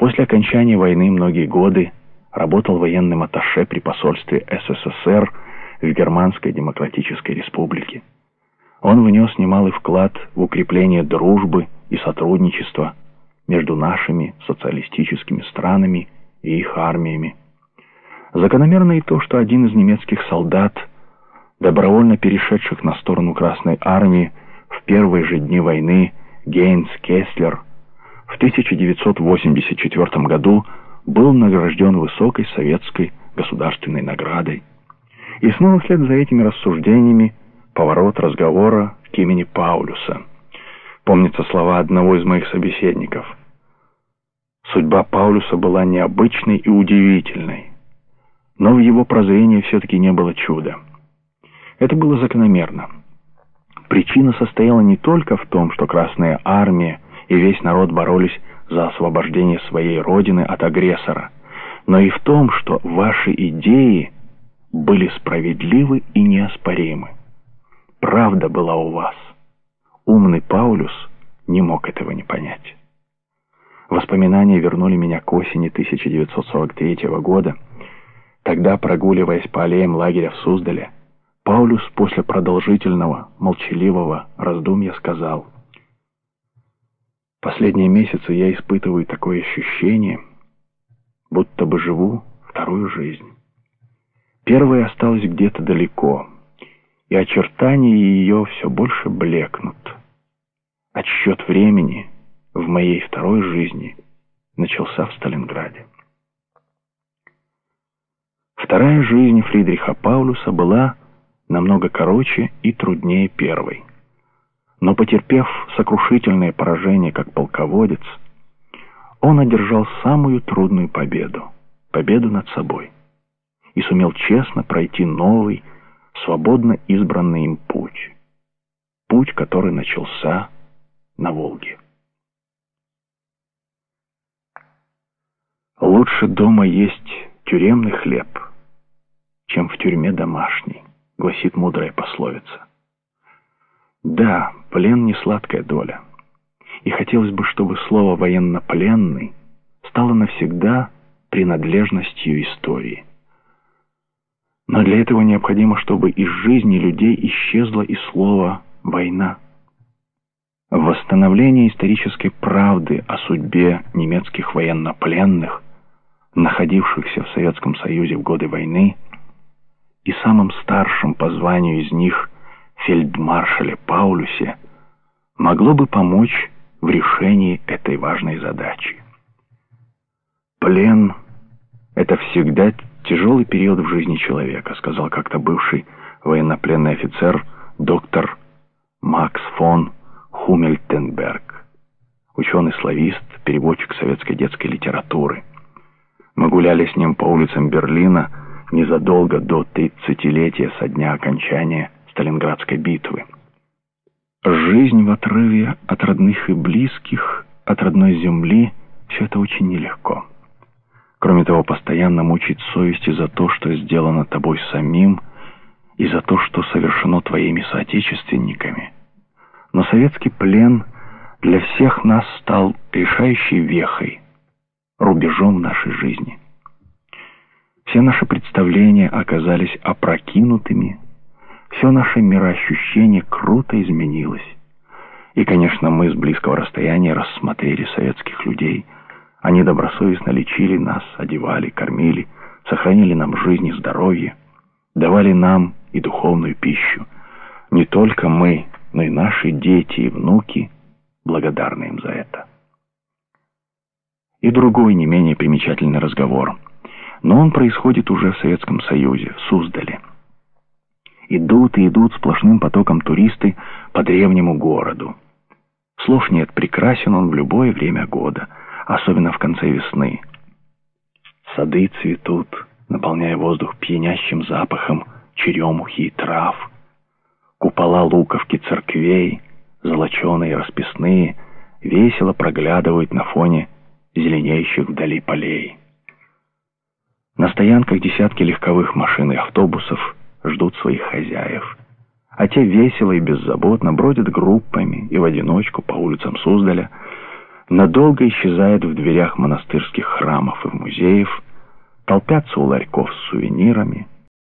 После окончания войны многие годы работал военным атташе при посольстве СССР в Германской Демократической Республике. Он внес немалый вклад в укрепление дружбы и сотрудничества между нашими социалистическими странами и их армиями. Закономерно и то, что один из немецких солдат, добровольно перешедших на сторону Красной Армии в первые же дни войны, Гейнс Кеслер, 1984 году был награжден высокой советской государственной наградой. И снова вслед за этими рассуждениями поворот разговора к имени Паулюса. Помнятся слова одного из моих собеседников. Судьба Паулюса была необычной и удивительной, но в его прозрении все-таки не было чуда. Это было закономерно. Причина состояла не только в том, что Красная Армия и весь народ боролись за освобождение своей родины от агрессора, но и в том, что ваши идеи были справедливы и неоспоримы. Правда была у вас. Умный Паулюс не мог этого не понять. Воспоминания вернули меня к осени 1943 года. Тогда, прогуливаясь по аллеям лагеря в Суздале, Паулюс после продолжительного, молчаливого раздумья сказал, «Последние месяцы я испытываю такое ощущение, будто бы живу вторую жизнь. Первая осталась где-то далеко, и очертания ее все больше блекнут. Отсчет времени в моей второй жизни начался в Сталинграде. Вторая жизнь Фридриха Паулюса была намного короче и труднее первой. Но потерпев сокрушительное поражение как полководец, он одержал самую трудную победу, победу над собой, и сумел честно пройти новый, свободно избранный им путь. Путь, который начался на Волге. Лучше дома есть тюремный хлеб, чем в тюрьме домашний, гласит мудрая пословица. Да, плен не сладкая доля. И хотелось бы, чтобы слово «военнопленный» стало навсегда принадлежностью истории. Но для этого необходимо, чтобы из жизни людей исчезло и слово «война». Восстановление исторической правды о судьбе немецких военнопленных, находившихся в Советском Союзе в годы войны, и самым старшим по званию из них фельдмаршале Паулюсе, могло бы помочь в решении этой важной задачи. Плен — это всегда тяжелый период в жизни человека», сказал как-то бывший военнопленный офицер доктор Макс фон Хумельтенберг, ученый-славист, переводчик советской детской литературы. Мы гуляли с ним по улицам Берлина незадолго до тридцатилетия со дня окончания Сталинградской битвы. Жизнь в отрыве от родных и близких, от родной земли — все это очень нелегко. Кроме того, постоянно мучить совести за то, что сделано тобой самим, и за то, что совершено твоими соотечественниками. Но советский плен для всех нас стал решающей вехой, рубежом нашей жизни. Все наши представления оказались опрокинутыми, все наше мироощущение круто изменилось. И, конечно, мы с близкого расстояния рассмотрели советских людей – они добросовестно лечили нас, одевали, кормили, сохранили нам жизнь и здоровье, давали нам и духовную пищу. Не только мы, но и наши дети и внуки благодарны им за это. И другой не менее примечательный разговор. Но он происходит уже в Советском Союзе, в Суздале. Идут и идут сплошным потоком туристы по древнему городу. Слов нет, прекрасен он в любое время года – особенно в конце весны. Сады цветут, наполняя воздух пьянящим запахом черемухи и трав. Купола луковки церквей, золоченые и расписные, весело проглядывают на фоне зеленеющих вдали полей. На стоянках десятки легковых машин и автобусов ждут своих хозяев, а те весело и беззаботно бродят группами и в одиночку по улицам Суздаля, надолго исчезает в дверях монастырских храмов и музеев, толпятся у ларьков с сувенирами,